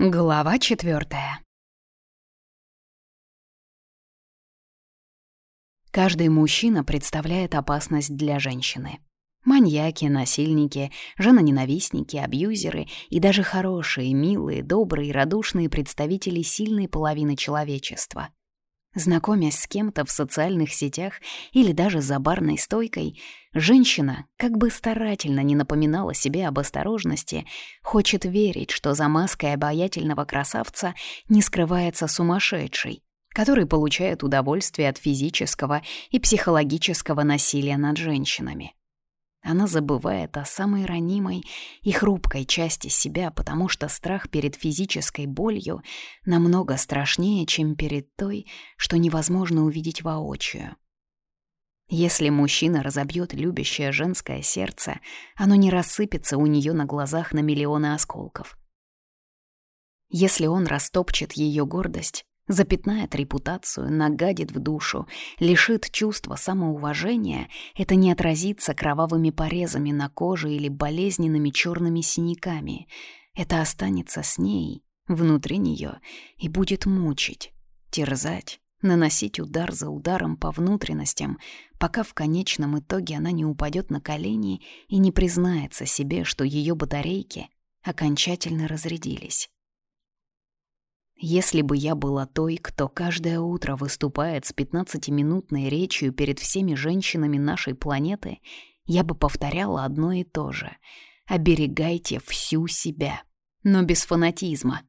Глава четвертая. Каждый мужчина представляет опасность для женщины. Маньяки, насильники, женоненавистники, абьюзеры и даже хорошие, милые, добрые, радушные представители сильной половины человечества. Знакомясь с кем-то в социальных сетях или даже за барной стойкой, женщина, как бы старательно не напоминала себе об осторожности, хочет верить, что за маской обаятельного красавца не скрывается сумасшедший, который получает удовольствие от физического и психологического насилия над женщинами. Она забывает о самой ранимой и хрупкой части себя, потому что страх перед физической болью намного страшнее, чем перед той, что невозможно увидеть воочию. Если мужчина разобьет любящее женское сердце, оно не рассыпется у нее на глазах на миллионы осколков. Если он растопчет ее гордость, запятнает репутацию, нагадит в душу, лишит чувства самоуважения, это не отразится кровавыми порезами на коже или болезненными черными синяками. Это останется с ней, внутри нее, и будет мучить, терзать, наносить удар за ударом по внутренностям, пока в конечном итоге она не упадет на колени и не признается себе, что ее батарейки окончательно разрядились. Если бы я была той, кто каждое утро выступает с 15-минутной речью перед всеми женщинами нашей планеты, я бы повторяла одно и то же. Оберегайте всю себя, но без фанатизма.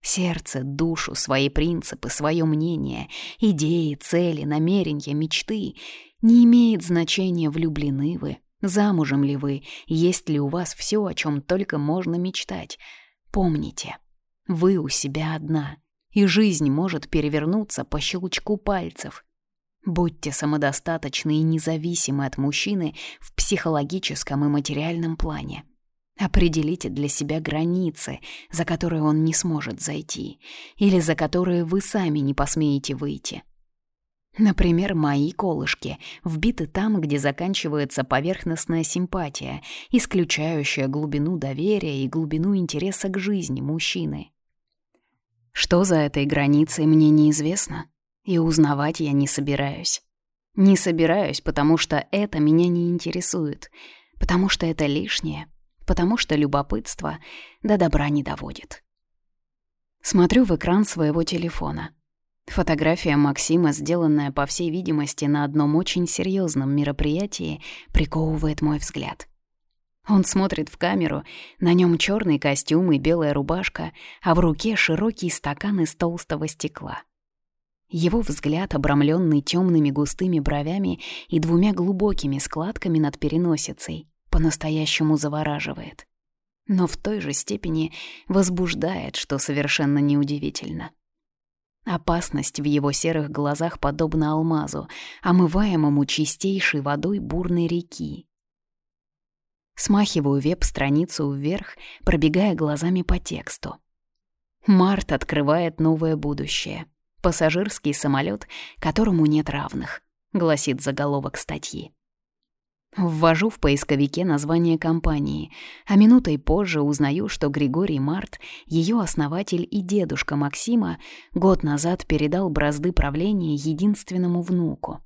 Сердце, душу, свои принципы, свое мнение, идеи, цели, намерения, мечты. Не имеет значения, влюблены вы, замужем ли вы, есть ли у вас все, о чем только можно мечтать. Помните — вы у себя одна, и жизнь может перевернуться по щелчку пальцев. Будьте самодостаточны и независимы от мужчины в психологическом и материальном плане. Определите для себя границы, за которые он не сможет зайти, или за которые вы сами не посмеете выйти. Например, мои колышки вбиты там, где заканчивается поверхностная симпатия, исключающая глубину доверия и глубину интереса к жизни мужчины. Что за этой границей, мне неизвестно, и узнавать я не собираюсь. Не собираюсь, потому что это меня не интересует, потому что это лишнее, потому что любопытство до добра не доводит. Смотрю в экран своего телефона. Фотография Максима, сделанная, по всей видимости, на одном очень серьезном мероприятии, приковывает мой взгляд — он смотрит в камеру, на нем черный костюм и белая рубашка, а в руке широкий стакан из толстого стекла. Его взгляд, обрамленный темными густыми бровями и двумя глубокими складками над переносицей, по-настоящему завораживает. Но в той же степени возбуждает, что совершенно неудивительно. Опасность в его серых глазах подобна алмазу, омываемому чистейшей водой бурной реки, Смахиваю веб-страницу вверх, пробегая глазами по тексту. Март открывает новое будущее. Пассажирский самолет, которому нет равных, гласит заголовок статьи. Ввожу в поисковике название компании, а минутой позже узнаю, что Григорий Март, ее основатель и дедушка Максима, год назад передал бразды правления единственному внуку.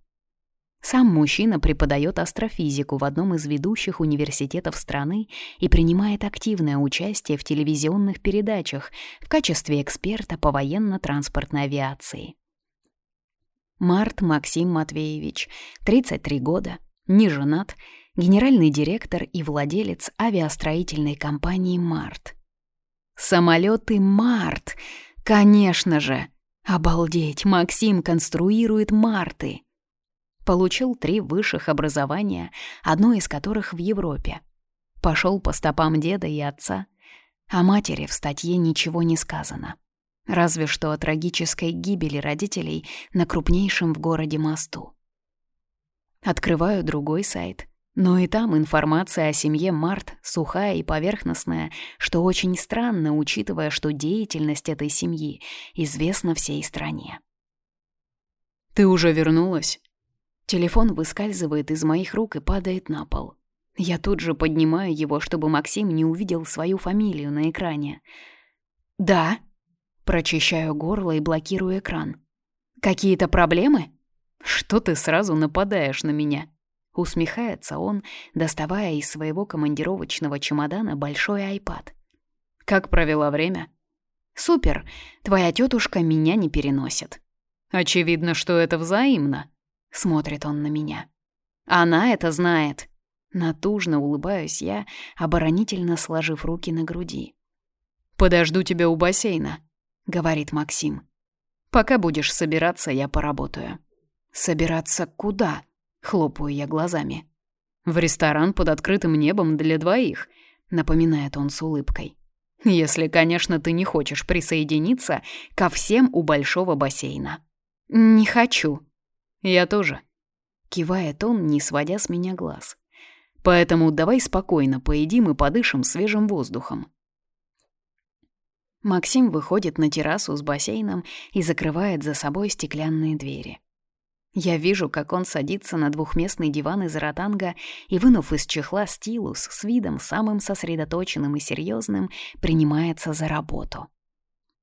Сам мужчина преподает астрофизику в одном из ведущих университетов страны и принимает активное участие в телевизионных передачах в качестве эксперта по военно-транспортной авиации. Март Максим Матвеевич, 33 года, не женат, генеральный директор и владелец авиастроительной компании «Март». Самолеты «Март», конечно же! Обалдеть, Максим конструирует «Марты». Получил три высших образования, одно из которых в Европе. Пошел по стопам деда и отца. О матери в статье ничего не сказано. Разве что о трагической гибели родителей на крупнейшем в городе мосту. Открываю другой сайт, но и там информация о семье Март сухая и поверхностная, что очень странно, учитывая, что деятельность этой семьи известна всей стране. «Ты уже вернулась?» Телефон выскальзывает из моих рук и падает на пол. Я тут же поднимаю его, чтобы Максим не увидел свою фамилию на экране. «Да». Прочищаю горло и блокирую экран. «Какие-то проблемы?» «Что ты сразу нападаешь на меня?» Усмехается он, доставая из своего командировочного чемодана большой айпад. «Как провела время?» «Супер! Твоя тетушка меня не переносит». «Очевидно, что это взаимно», — смотрит он на меня. «Она это знает». Натужно улыбаюсь я, оборонительно сложив руки на груди. «Подожду тебя у бассейна», — говорит Максим. «Пока будешь собираться, я поработаю». «Собираться куда?» — хлопаю я глазами. «В ресторан под открытым небом для двоих», — напоминает он с улыбкой. «Если, конечно, ты не хочешь присоединиться ко всем у большого бассейна». «Не хочу». «Я тоже», — кивает он, не сводя с меня глаз. «Поэтому давай спокойно поедим и подышим свежим воздухом». Максим выходит на террасу с бассейном и закрывает за собой стеклянные двери. Я вижу, как он садится на двухместный диван из ротанга и, вынув из чехла стилус с видом самым сосредоточенным и серьезным, принимается за работу.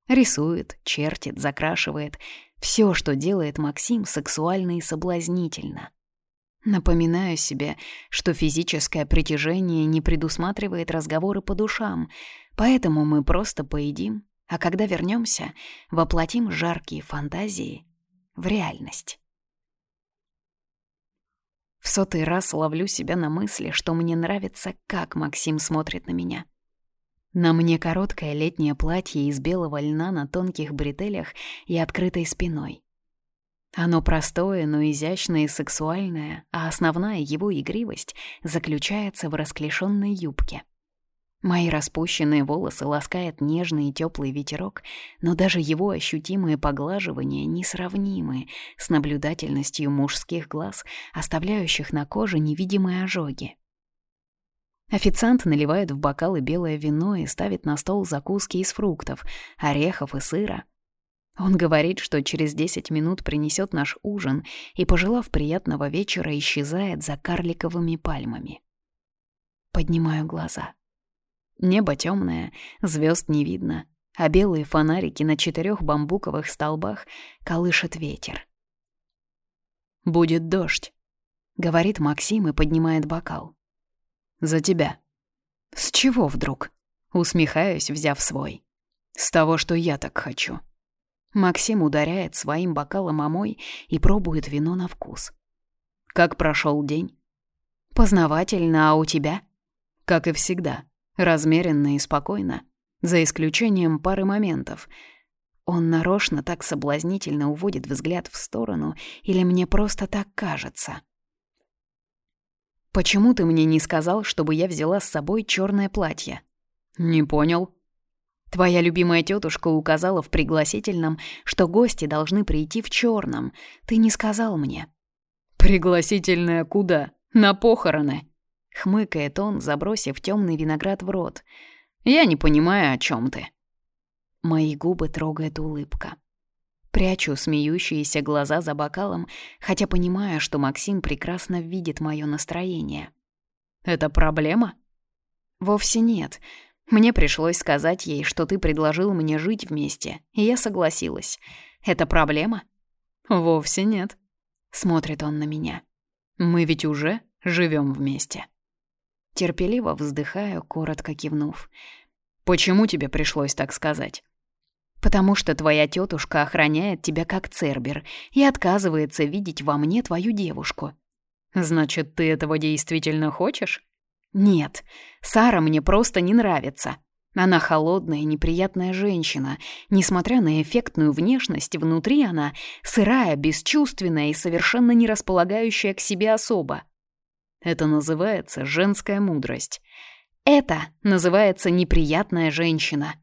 Рисует, чертит, закрашивает. Все, что делает Максим, сексуально и соблазнительно. Напоминаю себе, что физическое притяжение не предусматривает разговоры по душам, поэтому мы просто поедим, а когда вернемся, воплотим жаркие фантазии в реальность. В сотый раз ловлю себя на мысли, что мне нравится, как Максим смотрит на меня. На мне короткое летнее платье из белого льна на тонких бретелях и открытой спиной. Оно простое, но изящное и сексуальное, а основная его игривость заключается в расклешенной юбке — Мои распущенные волосы ласкает нежный и теплый ветерок, но даже его ощутимые поглаживания несравнимы с наблюдательностью мужских глаз, оставляющих на коже невидимые ожоги. Официант наливает в бокалы белое вино и ставит на стол закуски из фруктов, орехов и сыра. Он говорит, что через 10 минут принесет наш ужин и, пожелав приятного вечера, исчезает за карликовыми пальмами. Поднимаю глаза. Небо темное, звезд не видно, а белые фонарики на четырех бамбуковых столбах колышет ветер. «Будет дождь», — говорит Максим и поднимает бокал. «За тебя». «С чего вдруг?» — усмехаюсь, взяв свой. «С того, что я так хочу». Максим ударяет своим бокалом о мой и пробует вино на вкус. «Как прошел день?» «Познавательно, а у тебя?» «Как и всегда», размеренно и спокойно, за исключением пары моментов. Он нарочно так соблазнительно уводит взгляд в сторону, или мне просто так кажется? «Почему ты мне не сказал, чтобы я взяла с собой черное платье?» «Не понял». «Твоя любимая тетушка указала в пригласительном, что гости должны прийти в черном. Ты не сказал мне». «Пригласительное куда? На похороны?» Хмыкает он, забросив темный виноград в рот. «Я не понимаю, о чем ты». Мои губы трогает улыбка. Прячу смеющиеся глаза за бокалом, хотя понимаю, что Максим прекрасно видит мое настроение. «Это проблема?» «Вовсе нет. Мне пришлось сказать ей, что ты предложил мне жить вместе, и я согласилась. Это проблема?» «Вовсе нет», — смотрит он на меня. «Мы ведь уже живем вместе». Терпеливо вздыхаю, коротко кивнув. «Почему тебе пришлось так сказать?» «Потому что твоя тетушка охраняет тебя как цербер и отказывается видеть во мне твою девушку». «Значит, ты этого действительно хочешь?» «Нет, Сара мне просто не нравится. Она холодная, неприятная женщина. Несмотря на эффектную внешность, внутри она сырая, бесчувственная и совершенно не располагающая к себе особа. Это называется женская мудрость. Это называется неприятная женщина.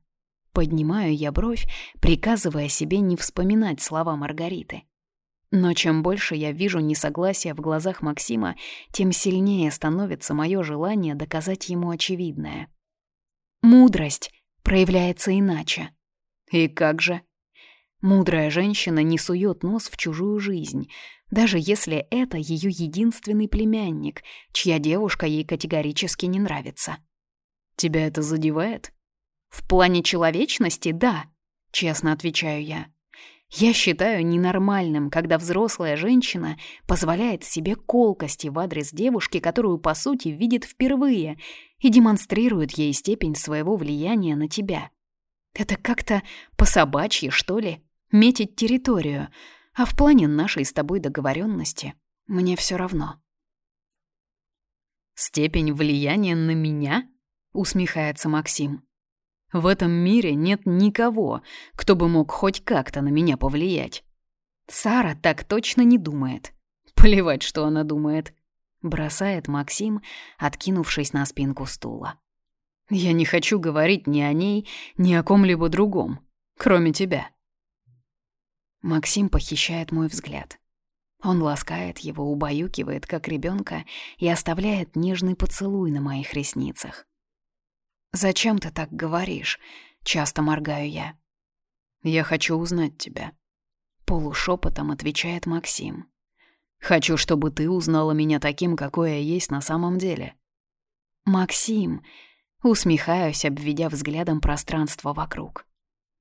Поднимаю я бровь, приказывая себе не вспоминать слова Маргариты. Но чем больше я вижу несогласия в глазах Максима, тем сильнее становится мое желание доказать ему очевидное. Мудрость проявляется иначе. И как же? Мудрая женщина не сует нос в чужую жизнь, даже если это ее единственный племянник, чья девушка ей категорически не нравится. Тебя это задевает? В плане человечности — да, честно отвечаю я. Я считаю ненормальным, когда взрослая женщина позволяет себе колкости в адрес девушки, которую, по сути, видит впервые, и демонстрирует ей степень своего влияния на тебя. Это как-то по-собачьи, что ли, метить территорию, а в плане нашей с тобой договоренности мне все равно. «Степень влияния на меня?» — усмехается Максим. В этом мире нет никого, кто бы мог хоть как-то на меня повлиять. Сара так точно не думает. Плевать, что она думает. Бросает Максим, откинувшись на спинку стула. Я не хочу говорить ни о ней, ни о ком-либо другом, кроме тебя. Максим похищает мой взгляд. Он ласкает его, убаюкивает, как ребенка, и оставляет нежный поцелуй на моих ресницах. «Зачем ты так говоришь?» — часто моргаю я. «Я хочу узнать тебя», — полушепотом отвечает Максим. «Хочу, чтобы ты узнала меня таким, какой я есть на самом деле». «Максим», — усмехаюсь, обведя взглядом пространство вокруг.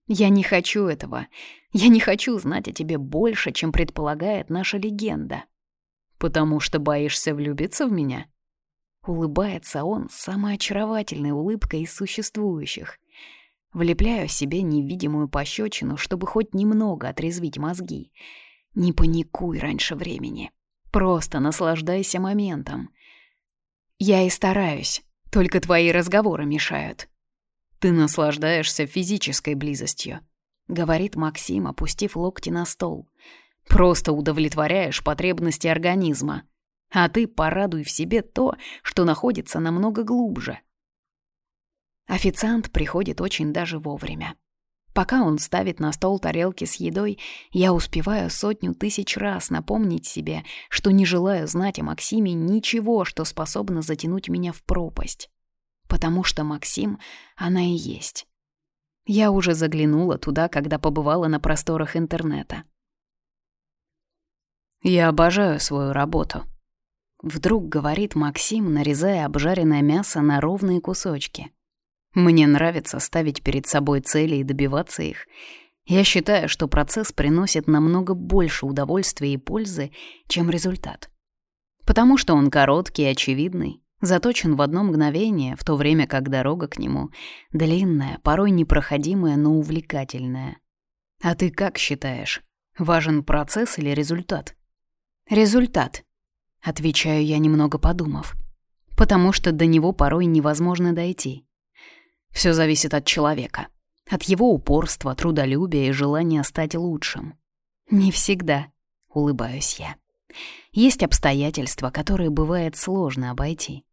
«Я не хочу этого. Я не хочу знать о тебе больше, чем предполагает наша легенда». «Потому что боишься влюбиться в меня?» Улыбается он самой очаровательной улыбкой из существующих. Влепляю себе невидимую пощечину, чтобы хоть немного отрезвить мозги. Не паникуй раньше времени. Просто наслаждайся моментом. Я и стараюсь, только твои разговоры мешают. Ты наслаждаешься физической близостью, говорит Максим, опустив локти на стол. Просто удовлетворяешь потребности организма. А ты порадуй в себе то, что находится намного глубже. Официант приходит очень даже вовремя. Пока он ставит на стол тарелки с едой, я успеваю сотню тысяч раз напомнить себе, что не желаю знать о Максиме ничего, что способно затянуть меня в пропасть. Потому что Максим, она и есть. Я уже заглянула туда, когда побывала на просторах интернета. Я обожаю свою работу. Вдруг говорит Максим, нарезая обжаренное мясо на ровные кусочки. Мне нравится ставить перед собой цели и добиваться их. Я считаю, что процесс приносит намного больше удовольствия и пользы, чем результат. Потому что он короткий и очевидный, заточен в одно мгновение, в то время как дорога к нему длинная, порой непроходимая, но увлекательная. А ты как считаешь, важен процесс или результат? Результат, Отвечаю я, немного подумав. Потому что до него порой невозможно дойти. Все зависит от человека. От его упорства, трудолюбия и желания стать лучшим. Не всегда, улыбаюсь я. Есть обстоятельства, которые бывает сложно обойти.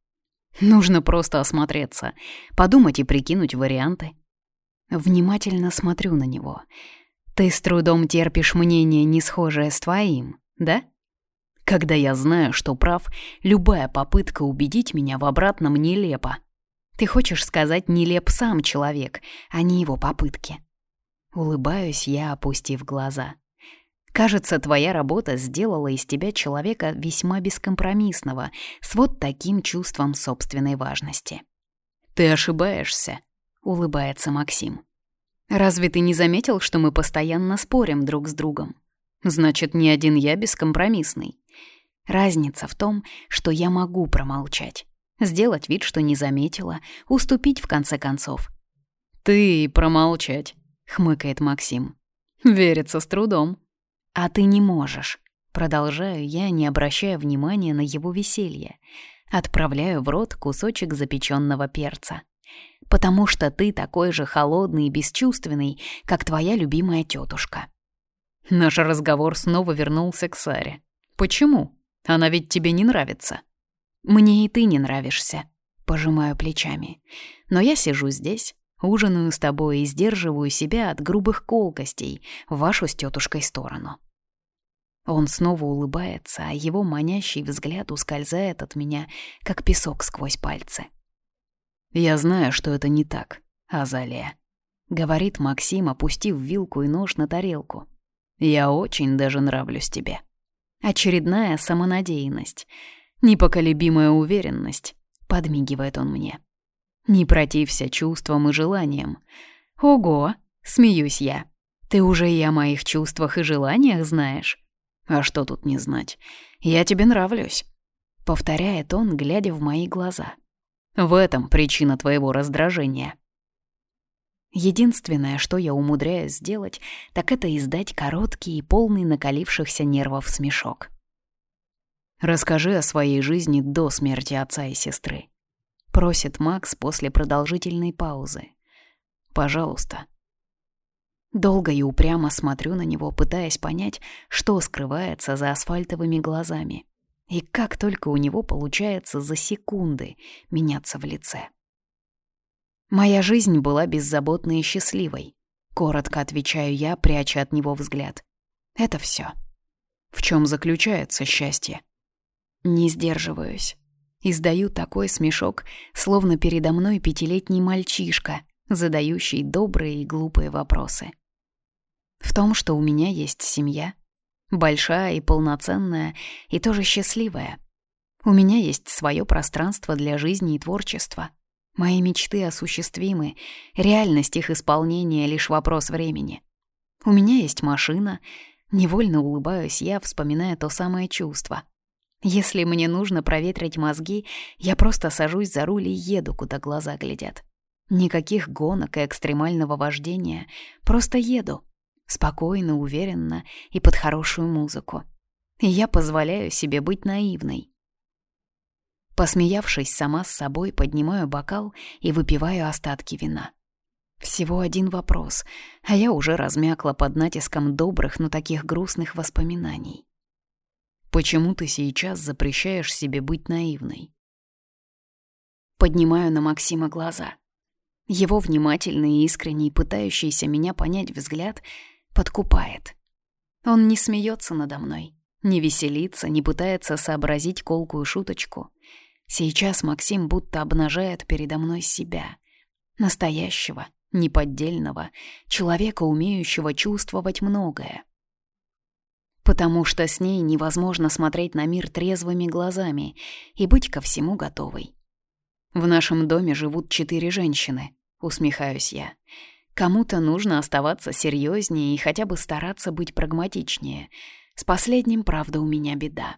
Нужно просто осмотреться, подумать и прикинуть варианты. Внимательно смотрю на него. Ты с трудом терпишь мнение, не схожее с твоим, да? Когда я знаю, что прав, любая попытка убедить меня в обратном нелепа. Ты хочешь сказать, нелеп сам человек, а не его попытки. Улыбаюсь я, опустив глаза. Кажется, твоя работа сделала из тебя человека весьма бескомпромиссного, с вот таким чувством собственной важности. «Ты ошибаешься», — улыбается Максим. «Разве ты не заметил, что мы постоянно спорим друг с другом? Значит, не один я бескомпромиссный. Разница в том, что я могу промолчать, сделать вид, что не заметила, уступить в конце концов. «Ты промолчать», — хмыкает Максим. «Верится с трудом». «А ты не можешь». Продолжаю я, не обращая внимания на его веселье. Отправляю в рот кусочек запеченного перца. «Потому что ты такой же холодный и бесчувственный, как твоя любимая тетушка. Наш разговор снова вернулся к Саре. «Почему? Она ведь тебе не нравится». «Мне и ты не нравишься», — пожимаю плечами. «Но я сижу здесь, ужинаю с тобой и сдерживаю себя от грубых колкостей в вашу с тетушкой сторону». Он снова улыбается, а его манящий взгляд ускользает от меня, как песок сквозь пальцы. «Я знаю, что это не так, Азалия», — говорит Максим, опустив вилку и нож на тарелку. Я очень даже нравлюсь тебе. Очередная самонадеянность, непоколебимая уверенность, подмигивает он мне. Не протився чувствам и желаниям. Ого, смеюсь я. Ты уже и о моих чувствах и желаниях знаешь? А что тут не знать? Я тебе нравлюсь. Повторяет он, глядя в мои глаза. В этом причина твоего раздражения. Единственное, что я умудряюсь сделать, так это издать короткий и полный накалившихся нервов смешок. «Расскажи о своей жизни до смерти отца и сестры», — просит Макс после продолжительной паузы. «Пожалуйста». Долго и упрямо смотрю на него, пытаясь понять, что скрывается за асфальтовыми глазами. И как только у него получается за секунды меняться в лице. Моя жизнь была беззаботной и счастливой. Коротко отвечаю я, пряча от него взгляд. Это все. В чем заключается счастье? Не сдерживаюсь. Издаю такой смешок, словно передо мной пятилетний мальчишка, задающий добрые и глупые вопросы. В том, что у меня есть семья, большая и полноценная, и тоже счастливая. У меня есть свое пространство для жизни и творчества. Мои мечты осуществимы, реальность их исполнения — лишь вопрос времени. У меня есть машина, невольно улыбаюсь я, вспоминая то самое чувство. Если мне нужно проветрить мозги, я просто сажусь за руль и еду, куда глаза глядят. Никаких гонок и экстремального вождения, просто еду. Спокойно, уверенно и под хорошую музыку. И я позволяю себе быть наивной. Посмеявшись сама с собой, поднимаю бокал и выпиваю остатки вина. Всего один вопрос, а я уже размякла под натиском добрых, но таких грустных воспоминаний. Почему ты сейчас запрещаешь себе быть наивной? Поднимаю на Максима глаза. Его внимательный и искренний, пытающийся меня понять взгляд подкупает. Он не смеется надо мной, не веселится, не пытается сообразить колкую шуточку. Сейчас Максим будто обнажает передо мной себя. Настоящего, неподдельного, человека, умеющего чувствовать многое потому что с ней невозможно смотреть на мир трезвыми глазами и быть ко всему готовой. В нашем доме живут четыре женщины, усмехаюсь я. Кому-то нужно оставаться серьезнее и хотя бы стараться быть прагматичнее. С последним, правда, у меня беда.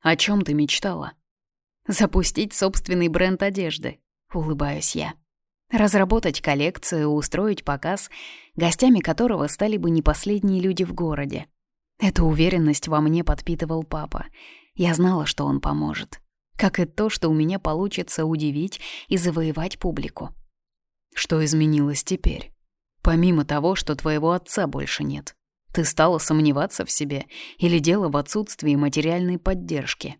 О чем ты мечтала? Запустить собственный бренд одежды, улыбаюсь я. Разработать коллекцию, устроить показ, гостями которого стали бы не последние люди в городе. Эту уверенность во мне подпитывал папа. Я знала, что он поможет. Как и то, что у меня получится удивить и завоевать публику. Что изменилось теперь? Помимо того, что твоего отца больше нет. Ты стала сомневаться в себе или дело в отсутствии материальной поддержки?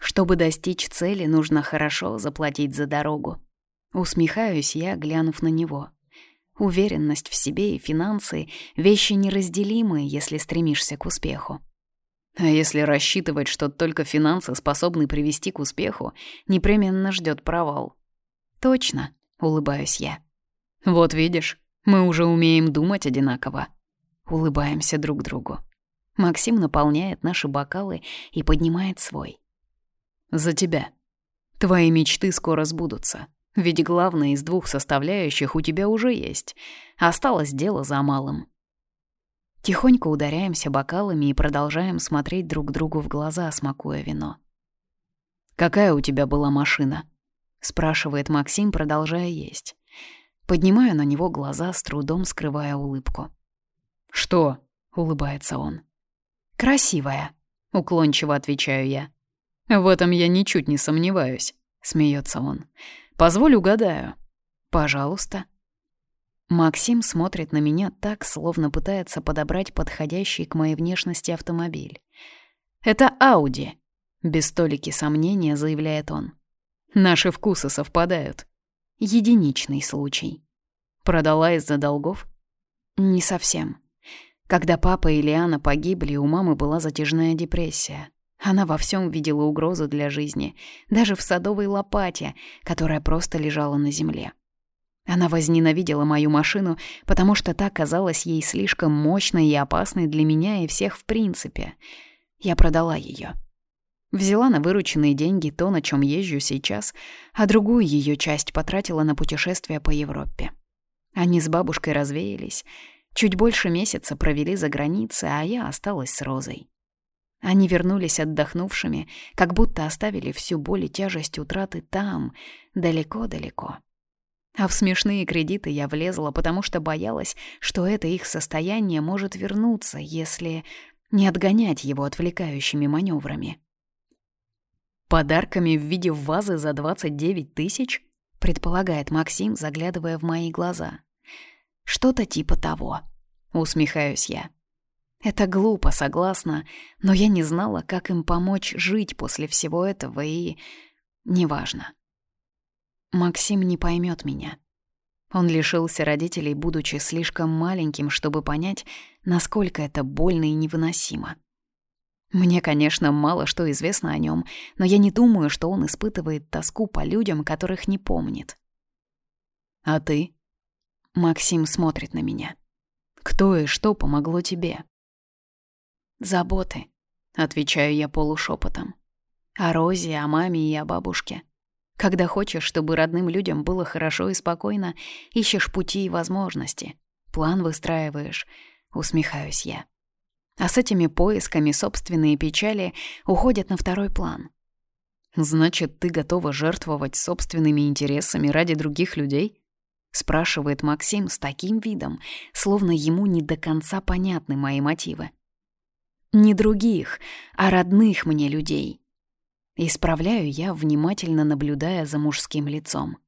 Чтобы достичь цели, нужно хорошо заплатить за дорогу. Усмехаюсь я, глянув на него. Уверенность в себе и финансы — вещи неразделимые, если стремишься к успеху. А если рассчитывать, что только финансы способны привести к успеху, непременно ждет провал. Точно, улыбаюсь я. Вот видишь, мы уже умеем думать одинаково. Улыбаемся друг другу. Максим наполняет наши бокалы и поднимает свой. За тебя. Твои мечты скоро сбудутся. Ведь главное из двух составляющих у тебя уже есть. Осталось дело за малым. Тихонько ударяемся бокалами и продолжаем смотреть друг другу в глаза, смакуя вино. «Какая у тебя была машина?» — спрашивает Максим, продолжая есть. Поднимаю на него глаза, с трудом скрывая улыбку. «Что?» — улыбается он. «Красивая», — уклончиво отвечаю я. «В этом я ничуть не сомневаюсь», — смеется он. Позволь угадаю. Пожалуйста. Максим смотрит на меня так, словно пытается подобрать подходящий к моей внешности автомобиль. «Это Ауди», — без толики сомнения заявляет он. «Наши вкусы совпадают. Единичный случай». «Продала из-за долгов?» «Не совсем. Когда папа и Лиана погибли, у мамы была затяжная депрессия. Она во всем видела угрозу для жизни, даже в садовой лопате, которая просто лежала на земле. Она возненавидела мою машину, потому что та казалась ей слишком мощной и опасной для меня и всех в принципе. Я продала ее. Взяла на вырученные деньги то, на чем езжу сейчас, а другую ее часть потратила на путешествия по Европе. Они с бабушкой развеялись, чуть больше месяца провели за границей, а я осталась с Розой. Они вернулись отдохнувшими, как будто оставили всю боль и тяжесть утраты там, далеко-далеко. А в смешные кредиты я влезла, потому что боялась, что это их состояние может вернуться, если не отгонять его отвлекающими маневрами. «Подарками в виде вазы за 29 тысяч?» — предполагает Максим, заглядывая в мои глаза. «Что-то типа того», — усмехаюсь я. Это глупо, согласна, но я не знала, как им помочь жить после всего этого, и... неважно. Максим не поймет меня. Он лишился родителей, будучи слишком маленьким, чтобы понять, насколько это больно и невыносимо. Мне, конечно, мало что известно о нем, но я не думаю, что он испытывает тоску по людям, которых не помнит. «А ты?» Максим смотрит на меня. «Кто и что помогло тебе?» «Заботы», — отвечаю я полушепотом. «О Розе, о маме и о бабушке. Когда хочешь, чтобы родным людям было хорошо и спокойно, ищешь пути и возможности. План выстраиваешь», — усмехаюсь я. А с этими поисками собственные печали уходят на второй план. «Значит, ты готова жертвовать собственными интересами ради других людей?» — спрашивает Максим с таким видом, словно ему не до конца понятны мои мотивы. «Не других, а родных мне людей». Исправляю я, внимательно наблюдая за мужским лицом.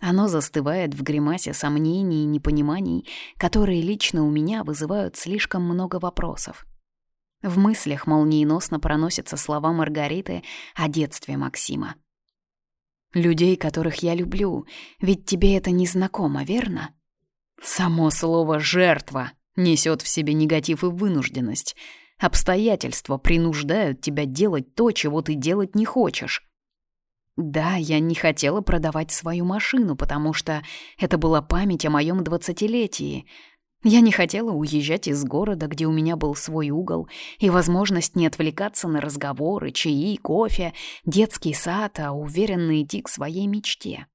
Оно застывает в гримасе сомнений и непониманий, которые лично у меня вызывают слишком много вопросов. В мыслях молниеносно проносятся слова Маргариты о детстве Максима. «Людей, которых я люблю, ведь тебе это не знакомо, верно?» Само слово «жертва» несет в себе негатив и вынужденность. Обстоятельства принуждают тебя делать то, чего ты делать не хочешь. Да, я не хотела продавать свою машину, потому что это была память о моем двадцатилетии. Я не хотела уезжать из города, где у меня был свой угол, и возможность не отвлекаться на разговоры, чаи, кофе, детский сад, а уверенно идти к своей мечте.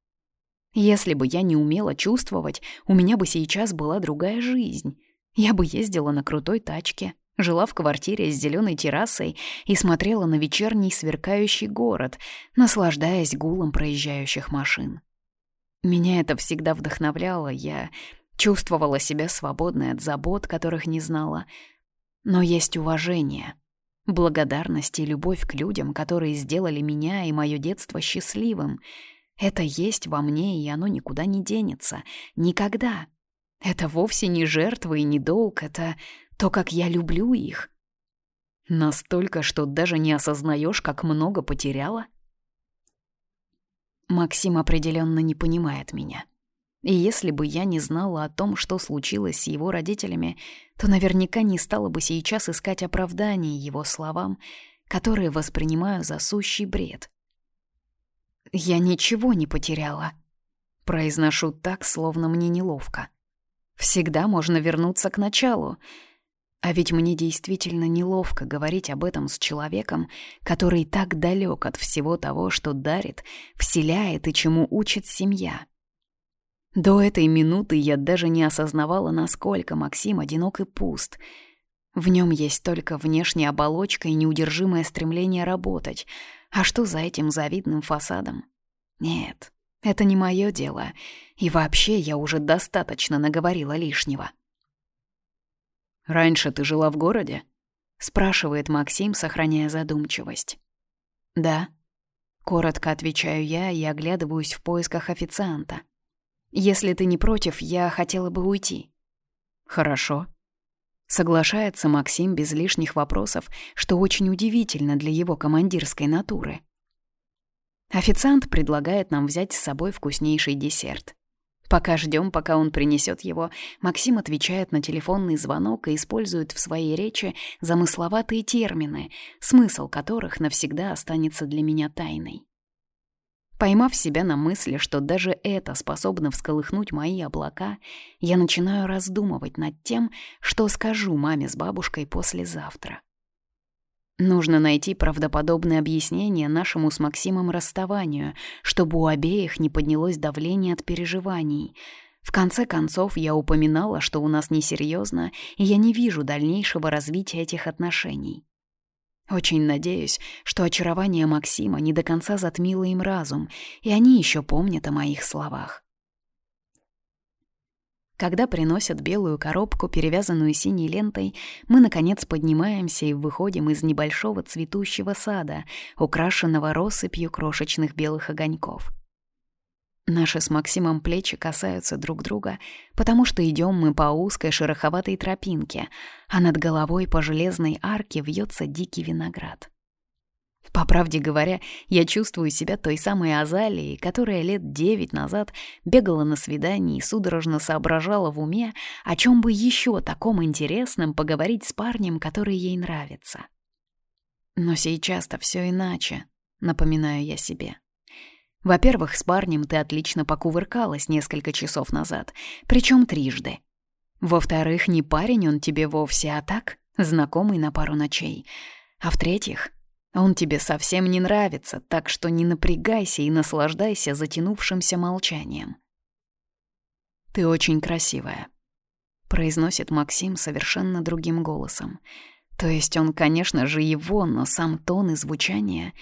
Если бы я не умела чувствовать, у меня бы сейчас была другая жизнь. Я бы ездила на крутой тачке, Жила в квартире с зеленой террасой и смотрела на вечерний сверкающий город, наслаждаясь гулом проезжающих машин. Меня это всегда вдохновляло, я чувствовала себя свободной от забот, которых не знала. Но есть уважение, благодарность и любовь к людям, которые сделали меня и мое детство счастливым. Это есть во мне, и оно никуда не денется. Никогда. Это вовсе не жертва и не долг, это то, как я люблю их. Настолько, что даже не осознаешь, как много потеряла? Максим определенно не понимает меня. И если бы я не знала о том, что случилось с его родителями, то наверняка не стала бы сейчас искать оправдание его словам, которые воспринимаю за сущий бред. «Я ничего не потеряла», — произношу так, словно мне неловко. «Всегда можно вернуться к началу», а ведь мне действительно неловко говорить об этом с человеком, который так далек от всего того, что дарит, вселяет и чему учит семья. До этой минуты я даже не осознавала, насколько Максим одинок и пуст. В нем есть только внешняя оболочка и неудержимое стремление работать. А что за этим завидным фасадом? Нет, это не мое дело. И вообще я уже достаточно наговорила лишнего. «Раньше ты жила в городе?» — спрашивает Максим, сохраняя задумчивость. «Да». Коротко отвечаю я и оглядываюсь в поисках официанта. «Если ты не против, я хотела бы уйти». «Хорошо». Соглашается Максим без лишних вопросов, что очень удивительно для его командирской натуры. Официант предлагает нам взять с собой вкуснейший десерт. Пока ждем, пока он принесет его, Максим отвечает на телефонный звонок и использует в своей речи замысловатые термины, смысл которых навсегда останется для меня тайной. Поймав себя на мысли, что даже это способно всколыхнуть мои облака, я начинаю раздумывать над тем, что скажу маме с бабушкой послезавтра. Нужно найти правдоподобное объяснение нашему с Максимом расставанию, чтобы у обеих не поднялось давление от переживаний. В конце концов, я упоминала, что у нас несерьезно, и я не вижу дальнейшего развития этих отношений. Очень надеюсь, что очарование Максима не до конца затмило им разум, и они еще помнят о моих словах. Когда приносят белую коробку, перевязанную синей лентой, мы, наконец, поднимаемся и выходим из небольшого цветущего сада, украшенного россыпью крошечных белых огоньков. Наши с Максимом плечи касаются друг друга, потому что идем мы по узкой шероховатой тропинке, а над головой по железной арке вьется дикий виноград. По правде говоря, я чувствую себя той самой Азалией, которая лет девять назад бегала на свидание и судорожно соображала в уме, о чем бы еще таком интересном поговорить с парнем, который ей нравится. Но сейчас-то все иначе, напоминаю я себе. Во-первых, с парнем ты отлично покувыркалась несколько часов назад, причем трижды. Во-вторых, не парень он тебе вовсе, а так, знакомый на пару ночей. А в-третьих, он тебе совсем не нравится, так что не напрягайся и наслаждайся затянувшимся молчанием. «Ты очень красивая», — произносит Максим совершенно другим голосом. То есть он, конечно же, его, но сам тон и звучание...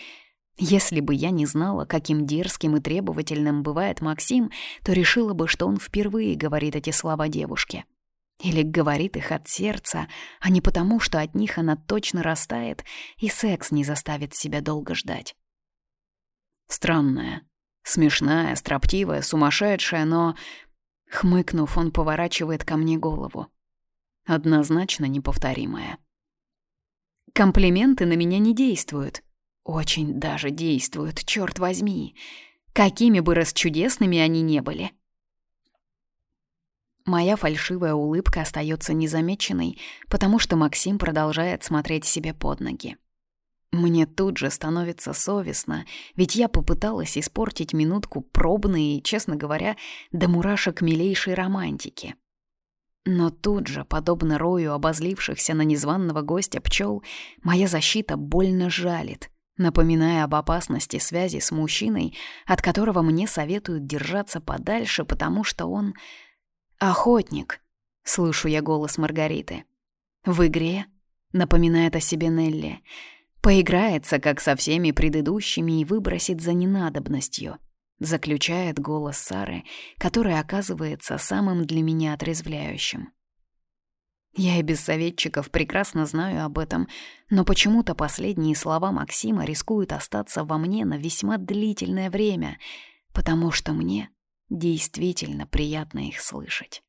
Если бы я не знала, каким дерзким и требовательным бывает Максим, то решила бы, что он впервые говорит эти слова девушке. Или говорит их от сердца, а не потому, что от них она точно растает, и секс не заставит себя долго ждать. Странная, смешная, строптивая, сумасшедшая, но... Хмыкнув, он поворачивает ко мне голову. Однозначно неповторимая. Комплименты на меня не действуют. Очень даже действуют, черт возьми. Какими бы расчудесными они не были. Моя фальшивая улыбка остается незамеченной, потому что Максим продолжает смотреть себе под ноги. Мне тут же становится совестно, ведь я попыталась испортить минутку пробной и, честно говоря, до мурашек милейшей романтики. Но тут же, подобно рою обозлившихся на незваного гостя пчел, моя защита больно жалит, напоминая об опасности связи с мужчиной, от которого мне советуют держаться подальше, потому что он «Охотник», — слышу я голос Маргариты. «В игре», — напоминает о себе Нелли, «поиграется, как со всеми предыдущими, и выбросит за ненадобностью», — заключает голос Сары, который оказывается самым для меня отрезвляющим. Я и без советчиков прекрасно знаю об этом, но почему-то последние слова Максима рискуют остаться во мне на весьма длительное время, потому что мне действительно приятно их слышать.